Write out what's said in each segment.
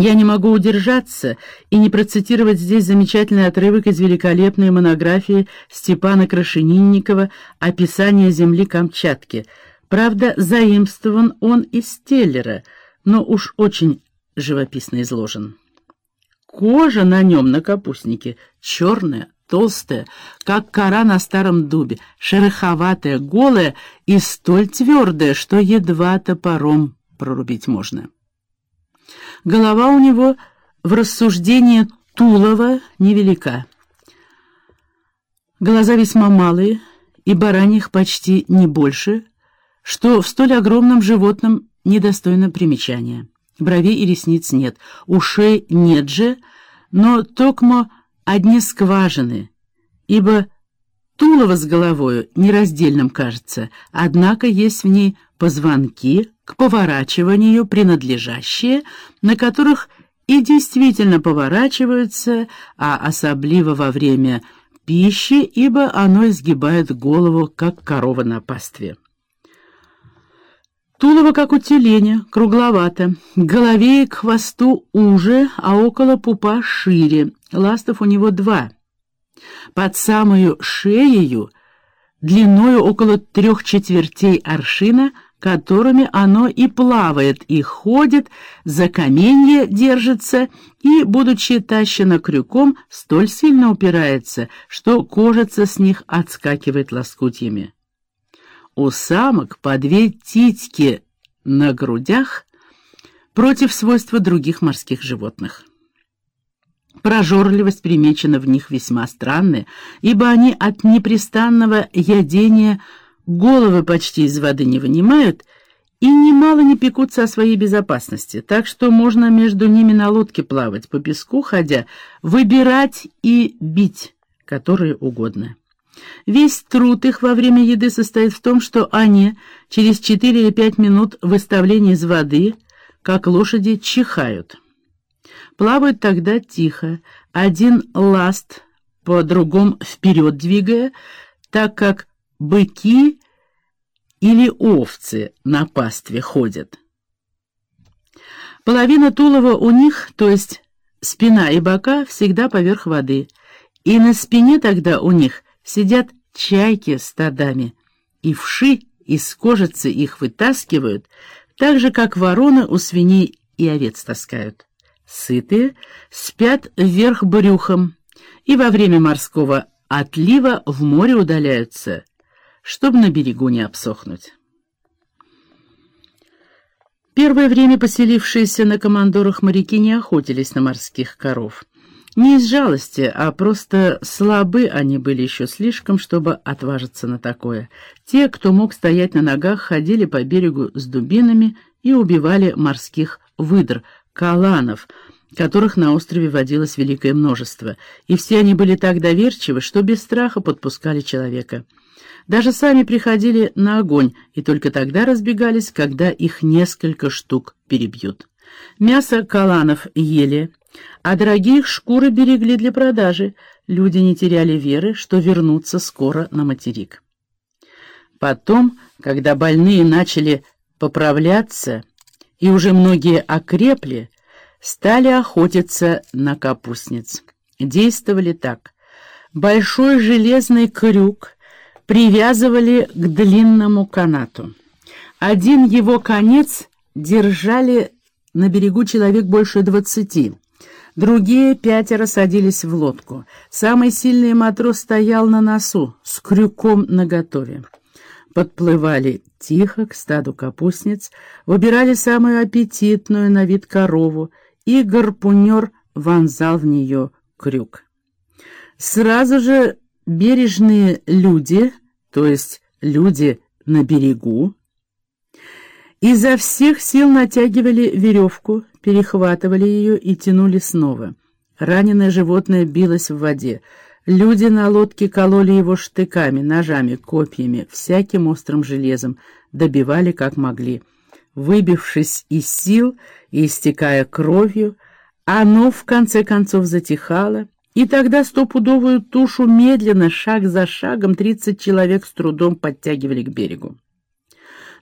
Я не могу удержаться и не процитировать здесь замечательный отрывок из великолепной монографии Степана Крашенинникова «Описание земли Камчатки». Правда, заимствован он из Стеллера, но уж очень живописно изложен. Кожа на нем, на капустнике, черная, толстая, как кора на старом дубе, шероховатая, голая и столь твердая, что едва топором прорубить можно. Голова у него в рассуждении Тулова невелика. Глаза весьма малые, и бараньих почти не больше, что в столь огромном животном недостойно примечания. Бровей и ресниц нет, ушей нет же, но токмо одни скважины, ибо Тулово с головою нераздельным кажется, однако есть в ней позвонки к поворачиванию принадлежащие, на которых и действительно поворачиваются, а особливо во время пищи, ибо оно изгибает голову, как корова на пастве. Тулово, как у тюленя, кругловато, голове и к хвосту уже, а около пупа шире, ластов у него два — под самую шею, длиною около трех четвертей аршина, которыми оно и плавает, и ходит, за каменье держится, и, будучи тащено крюком, столь сильно упирается, что кожица с них отскакивает лоскутьями. У самок по две титьки на грудях против свойства других морских животных. Прожорливость примечена в них весьма странная, ибо они от непрестанного ядения головы почти из воды не вынимают и немало не пекутся о своей безопасности, так что можно между ними на лодке плавать, по песку ходя, выбирать и бить, которые угодно. Весь труд их во время еды состоит в том, что они через 4 или 5 минут выставления из воды, как лошади, чихают. Плавают тогда тихо, один ласт по другому вперед двигая, так как быки или овцы на пастве ходят. Половина тулова у них, то есть спина и бока, всегда поверх воды, и на спине тогда у них сидят чайки стадами, и вши из кожицы их вытаскивают, так же, как вороны у свиней и овец таскают. Сытые, спят вверх брюхом. И во время морского отлива в море удаляются, чтобы на берегу не обсохнуть. Первое время поселившиеся на командорах моряки не охотились на морских коров. Не из жалости, а просто слабы они были еще слишком, чтобы отважиться на такое. Те, кто мог стоять на ногах, ходили по берегу с дубинами и убивали морских выдр, каланов, которых на острове водилось великое множество, и все они были так доверчивы, что без страха подпускали человека. Даже сами приходили на огонь, и только тогда разбегались, когда их несколько штук перебьют. Мясо каланов ели, а дорогие шкуры берегли для продажи. Люди не теряли веры, что вернутся скоро на материк. Потом, когда больные начали поправляться, и уже многие окрепли, стали охотиться на капустниц. Действовали так. Большой железный крюк привязывали к длинному канату. Один его конец держали на берегу человек больше двадцати. Другие пятеро садились в лодку. Самый сильный матрос стоял на носу, с крюком наготове подплывали тихо к стаду капустниц, выбирали самую аппетитную на вид корову, и гарпунер вонзал в нее крюк. Сразу же бережные люди, то есть люди на берегу, изо всех сил натягивали веревку, перехватывали ее и тянули снова. Раненое животное билось в воде. Люди на лодке кололи его штыками, ножами, копьями, всяким острым железом, добивали как могли. Выбившись из сил и истекая кровью, оно в конце концов затихало, и тогда стопудовую тушу медленно, шаг за шагом, тридцать человек с трудом подтягивали к берегу.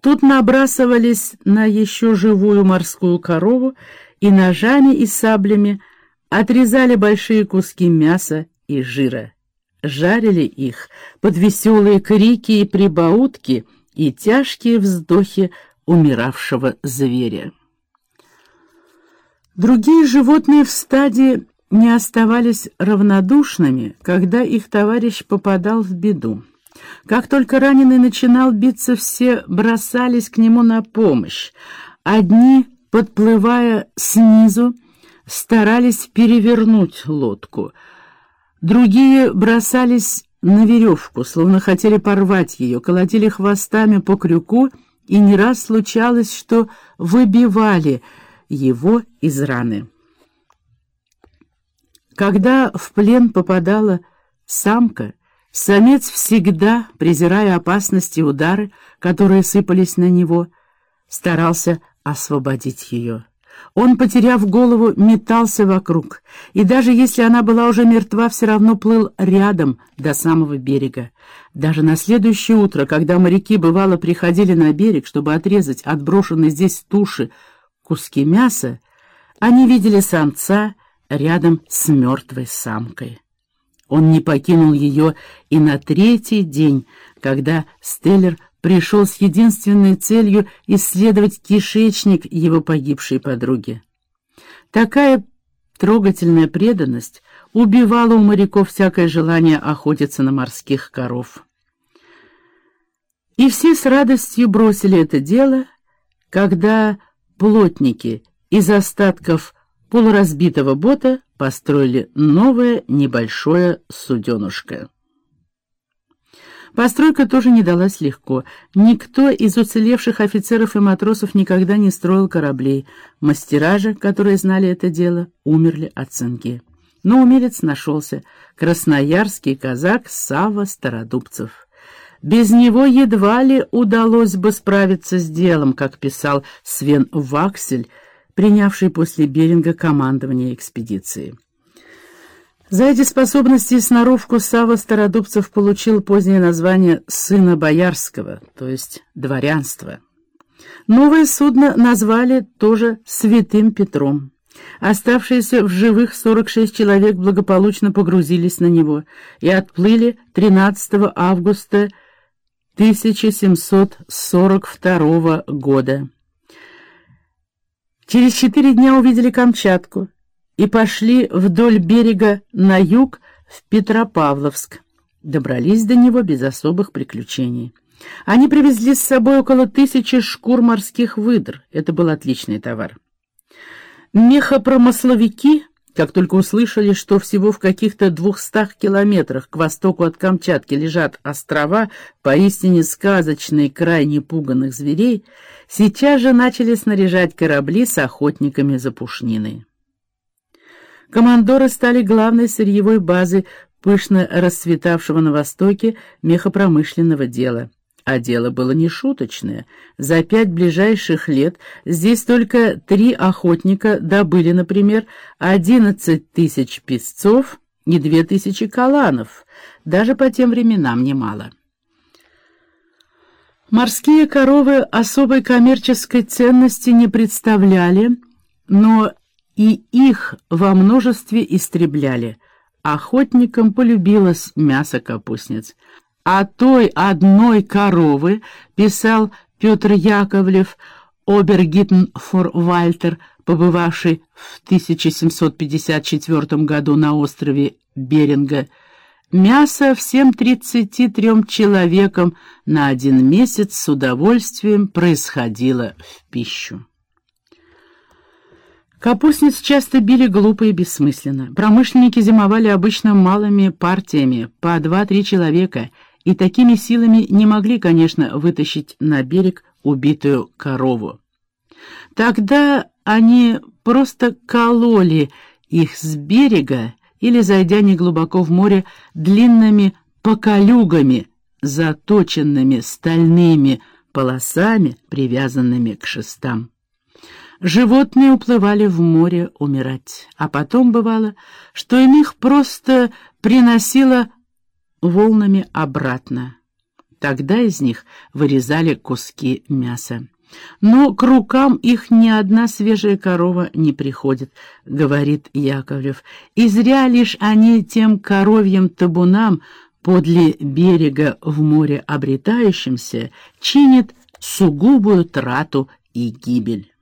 Тут набрасывались на еще живую морскую корову и ножами и саблями отрезали большие куски мяса и жира. Жарили их под веселые крики и прибаутки и тяжкие вздохи умиравшего зверя. Другие животные в стаде не оставались равнодушными, когда их товарищ попадал в беду. Как только раненый начинал биться, все бросались к нему на помощь. Одни, подплывая снизу, старались перевернуть лодку. Другие бросались на веревку, словно хотели порвать ее, колотили хвостами по крюку, и не раз случалось, что выбивали его из раны. Когда в плен попадала самка, самец всегда, презирая опасности и удары, которые сыпались на него, старался освободить ее. Он, потеряв голову, метался вокруг, и даже если она была уже мертва, все равно плыл рядом до самого берега. Даже на следующее утро, когда моряки, бывало, приходили на берег, чтобы отрезать отброшенные здесь туши куски мяса, они видели самца рядом с мертвой самкой. Он не покинул ее и на третий день, когда Стеллер пришел с единственной целью исследовать кишечник его погибшей подруги. Такая трогательная преданность убивала у моряков всякое желание охотиться на морских коров. И все с радостью бросили это дело, когда плотники из остатков полуразбитого бота построили новое небольшое суденушка. Постройка тоже не далась легко. Никто из уцелевших офицеров и матросов никогда не строил кораблей. Мастера же, которые знали это дело, умерли от цинги. Но умелец нашелся — красноярский казак Сава Стародубцев. Без него едва ли удалось бы справиться с делом, как писал Свен Ваксель, принявший после Беринга командование экспедиции. За эти способности и сноровку Сава Стародубцев получил позднее название «сына боярского», то есть дворянства. Новое судно назвали тоже «Святым Петром». Оставшиеся в живых 46 человек благополучно погрузились на него и отплыли 13 августа 1742 года. Через четыре дня увидели Камчатку и пошли вдоль берега на юг в Петропавловск. Добрались до него без особых приключений. Они привезли с собой около тысячи шкур морских выдр. Это был отличный товар. Мехопромысловики как только услышали, что всего в каких-то двухстах километрах к востоку от Камчатки лежат острова, поистине сказочные край непуганных зверей, сейчас же начали снаряжать корабли с охотниками за пушниной. Командоры стали главной сырьевой базой пышно расцветавшего на востоке мехопромышленного дела. А дело было не шуточное. За пять ближайших лет здесь только три охотника добыли, например, одиннадцать тысяч песцов и две тысячи каланов. Даже по тем временам немало. Морские коровы особой коммерческой ценности не представляли, но и их во множестве истребляли. Охотникам полюбилось мясо капустниц — о той одной коровы писал Петр Яковлев, обергитн-фор-вальтер, побывавший в 1754 году на острове Беринга, мясо всем 33 человекам на один месяц с удовольствием происходило в пищу. Капустниц часто били глупо и бессмысленно. Промышленники зимовали обычно малыми партиями, по два-три человека — и такими силами не могли, конечно, вытащить на берег убитую корову. Тогда они просто кололи их с берега или, зайдя неглубоко в море, длинными поколюгами, заточенными стальными полосами, привязанными к шестам. Животные уплывали в море умирать, а потом бывало, что им их просто приносило волнами обратно. Тогда из них вырезали куски мяса. Но к рукам их ни одна свежая корова не приходит, говорит Яковлев. И зря лишь они тем коровьим табунам подле берега в море обретающимся чинят сугубую трату и гибель.